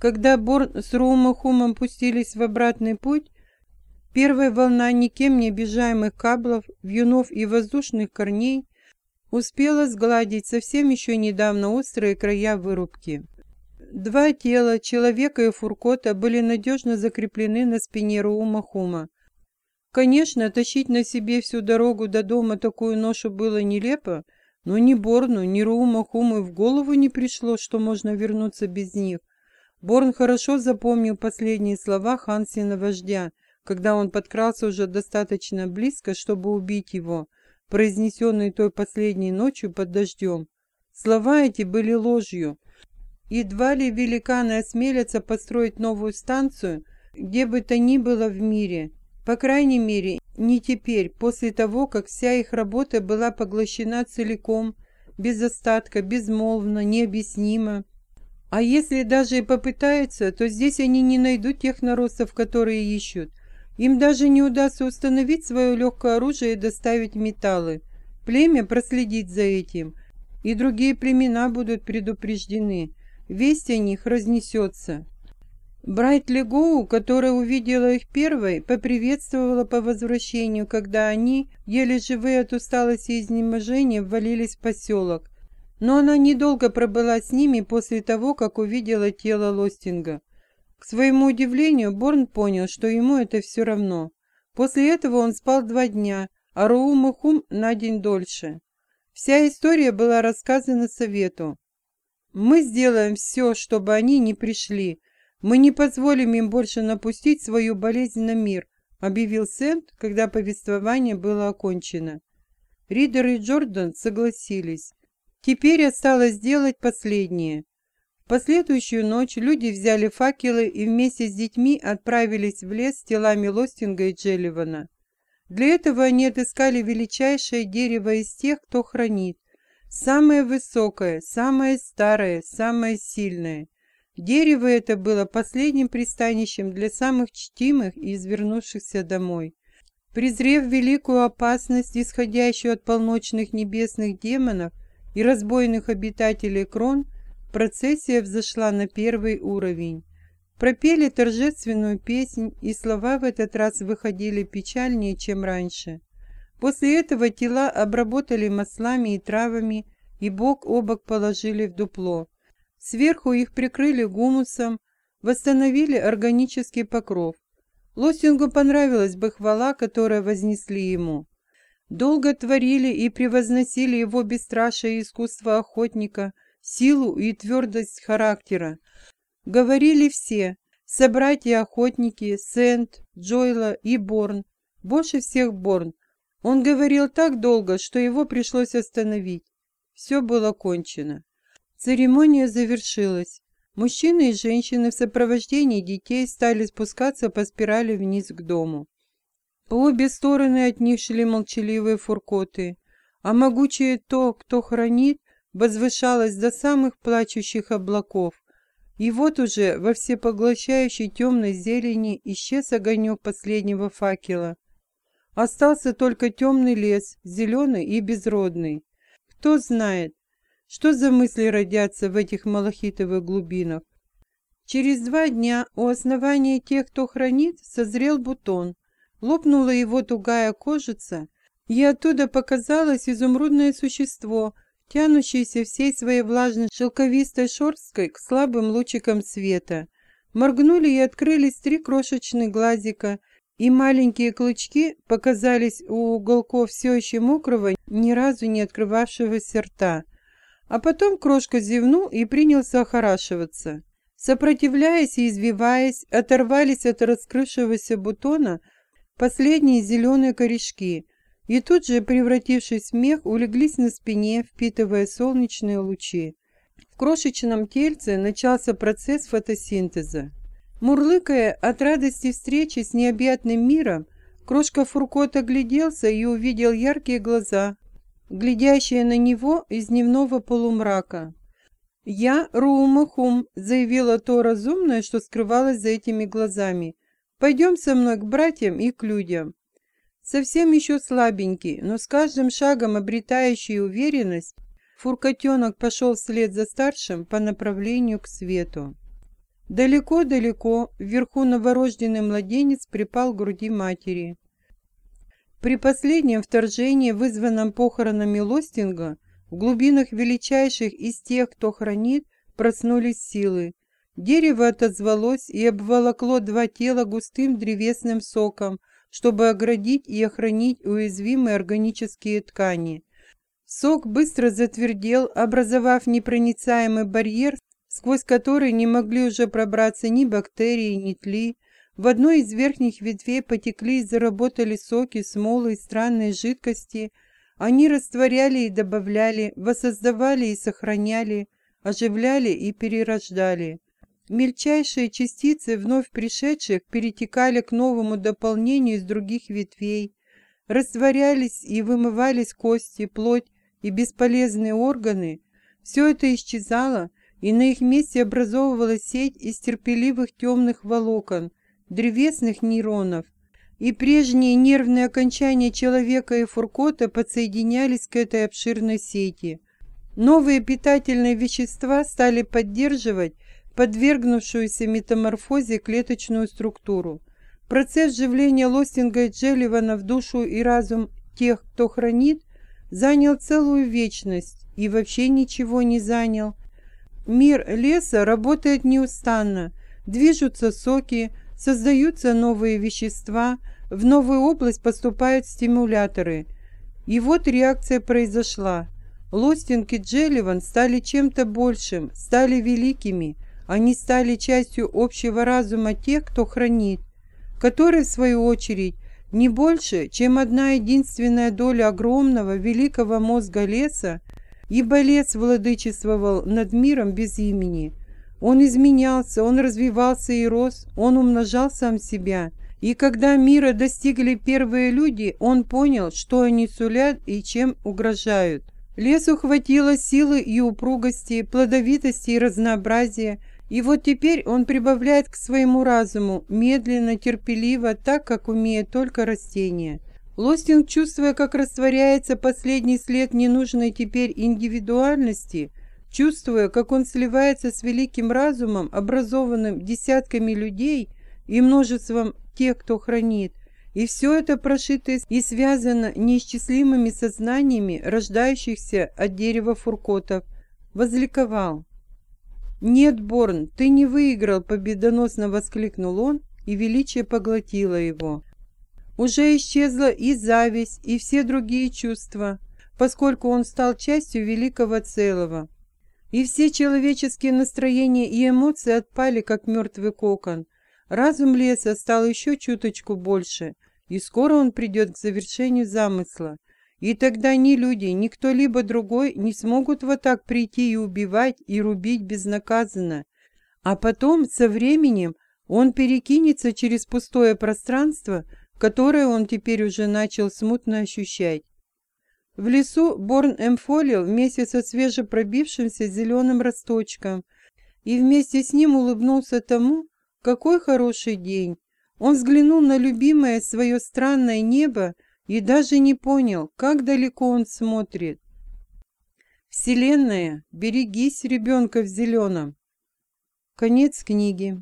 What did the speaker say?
Когда Борн с Роумахумом пустились в обратный путь, первая волна никем не обижаемых каблов, вьюнов и воздушных корней успела сгладить совсем еще недавно острые края вырубки. Два тела, человека и фуркота, были надежно закреплены на спине Роумахума. Конечно, тащить на себе всю дорогу до дома такую ношу было нелепо, но ни Борну, ни Роумахуму в голову не пришло, что можно вернуться без них. Борн хорошо запомнил последние слова Хансина вождя, когда он подкрался уже достаточно близко, чтобы убить его, произнесенные той последней ночью под дождем. Слова эти были ложью. Едва ли великаны осмелятся построить новую станцию, где бы то ни было в мире. По крайней мере, не теперь, после того, как вся их работа была поглощена целиком, без остатка, безмолвно, необъяснимо. А если даже и попытаются, то здесь они не найдут тех наростов, которые ищут. Им даже не удастся установить свое легкое оружие и доставить металлы. Племя проследит за этим, и другие племена будут предупреждены. Весть о них разнесется. Брайт Легоу, которая увидела их первой, поприветствовала по возвращению, когда они, еле живые от усталости и изнеможения, ввалились в поселок. Но она недолго пробыла с ними после того, как увидела тело Лостинга. К своему удивлению, Борн понял, что ему это все равно. После этого он спал два дня, а Роумахум на день дольше. Вся история была рассказана совету. «Мы сделаем все, чтобы они не пришли. Мы не позволим им больше напустить свою болезнь на мир», объявил Сент, когда повествование было окончено. Ридер и Джордан согласились. Теперь осталось сделать последнее. В последующую ночь люди взяли факелы и вместе с детьми отправились в лес с телами Лостинга и Джелливана. Для этого они отыскали величайшее дерево из тех, кто хранит. Самое высокое, самое старое, самое сильное. Дерево это было последним пристанищем для самых чтимых и извернувшихся домой. Презрев великую опасность, исходящую от полночных небесных демонов, и разбойных обитателей крон, процессия взошла на первый уровень. Пропели торжественную песнь, и слова в этот раз выходили печальнее, чем раньше. После этого тела обработали маслами и травами и бок о бок положили в дупло. Сверху их прикрыли гумусом, восстановили органический покров. Лосингу понравилась бы хвала, которая вознесли ему. Долго творили и превозносили его бесстрашие искусство охотника, силу и твердость характера. Говорили все, собратья-охотники, Сент, Джойла и Борн, больше всех Борн. Он говорил так долго, что его пришлось остановить. Все было кончено. Церемония завершилась. Мужчины и женщины в сопровождении детей стали спускаться по спирали вниз к дому. По обе стороны от них шли молчаливые фуркоты, а могучее то, кто хранит, возвышалось до самых плачущих облаков. И вот уже во всепоглощающей темной зелени исчез огонек последнего факела. Остался только темный лес, зеленый и безродный. Кто знает, что за мысли родятся в этих малахитовых глубинах. Через два дня у основания тех, кто хранит, созрел бутон, Лопнула его тугая кожица, и оттуда показалось изумрудное существо, тянущееся всей своей влажной шелковистой шерсткой к слабым лучикам света. Моргнули и открылись три крошечных глазика, и маленькие клычки показались у уголков все еще мокрого, ни разу не открывавшегося рта. А потом крошка зевнул и принялся охорашиваться. Сопротивляясь и извиваясь, оторвались от раскрывшегося бутона, последние зеленые корешки, и тут же, превратившись в смех, улеглись на спине, впитывая солнечные лучи. В крошечном тельце начался процесс фотосинтеза. Мурлыкая от радости встречи с необъятным миром, крошка Фуркот огляделся и увидел яркие глаза, глядящие на него из дневного полумрака. «Я Руумахум», — заявила то разумное, что скрывалось за этими глазами. Пойдем со мной к братьям и к людям. Совсем еще слабенький, но с каждым шагом обретающий уверенность, фуркотенок пошел вслед за старшим по направлению к свету. Далеко-далеко вверху новорожденный младенец припал к груди матери. При последнем вторжении, вызванном похоронами Лостинга, в глубинах величайших из тех, кто хранит, проснулись силы. Дерево отозвалось и обволокло два тела густым древесным соком, чтобы оградить и охранить уязвимые органические ткани. Сок быстро затвердел, образовав непроницаемый барьер, сквозь который не могли уже пробраться ни бактерии, ни тли. В одной из верхних ветвей потекли и заработали соки, смолы и странные жидкости. Они растворяли и добавляли, воссоздавали и сохраняли, оживляли и перерождали. Мельчайшие частицы вновь пришедших перетекали к новому дополнению из других ветвей, растворялись и вымывались кости, плоть и бесполезные органы. Все это исчезало, и на их месте образовывалась сеть из терпеливых темных волокон, древесных нейронов, и прежние нервные окончания человека и фуркота подсоединялись к этой обширной сети. Новые питательные вещества стали поддерживать подвергнувшуюся метаморфозе клеточную структуру. Процесс живления Лостинга и Джелливана в душу и разум тех, кто хранит, занял целую вечность и вообще ничего не занял, Мир леса работает неустанно, движутся соки, создаются новые вещества, в новую область поступают стимуляторы. И вот реакция произошла. Лостинг и Джелливан стали чем-то большим, стали великими. Они стали частью общего разума тех, кто хранит, который, в свою очередь, не больше, чем одна единственная доля огромного великого мозга леса, ибо лес владычествовал над миром без имени. Он изменялся, он развивался и рос, он умножал сам себя. И когда мира достигли первые люди, он понял, что они сулят и чем угрожают. Лесу хватило силы и упругости, плодовитости и разнообразия, и вот теперь он прибавляет к своему разуму, медленно, терпеливо, так, как умеет только растение. Лостинг, чувствуя, как растворяется последний след ненужной теперь индивидуальности, чувствуя, как он сливается с великим разумом, образованным десятками людей и множеством тех, кто хранит, и все это прошито и связано неисчислимыми сознаниями, рождающихся от дерева фуркотов, возликовал. «Нет, Борн, ты не выиграл!» — победоносно воскликнул он, и величие поглотило его. Уже исчезла и зависть, и все другие чувства, поскольку он стал частью великого целого. И все человеческие настроения и эмоции отпали, как мертвый кокон. Разум леса стал еще чуточку больше, и скоро он придет к завершению замысла. И тогда ни люди, ни кто-либо другой не смогут вот так прийти и убивать, и рубить безнаказанно. А потом, со временем, он перекинется через пустое пространство – которое он теперь уже начал смутно ощущать. В лесу Борн эмфолил вместе со свежепробившимся зеленым росточком и вместе с ним улыбнулся тому, какой хороший день. Он взглянул на любимое свое странное небо и даже не понял, как далеко он смотрит. Вселенная, берегись ребенка в зеленом. Конец книги.